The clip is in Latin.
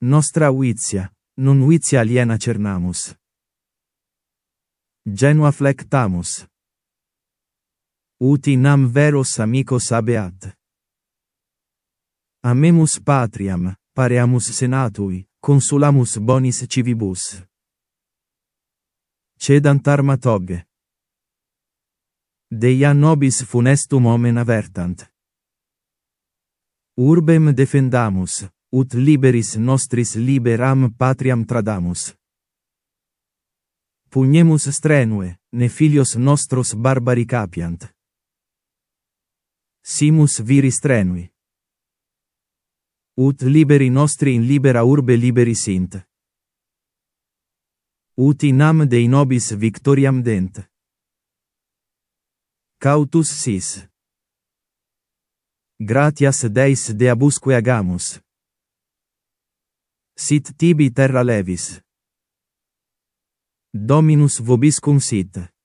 Nostra uitia, non uitia aliena cernamus. Genua flectamus. Uti nam veros amicos abeat. Amemus patriam, pareamus senatui, consulamus bonis civibus. Cedant arma togge. Deia nobis funestum omen avertant. Urbem defendamus, ut liberis nostris liberam patriam tradamus. Pugnemus strenue, ne filios nostros barbari capiant. Simus viri strenui. Ut liberi nostri in libera urbe liberi sint. Ut in nam dei nobis victoriam dent. Cautus sis. Gratias deis deabusque agamus sit tibi terra levis. Dominus vobiscum sit.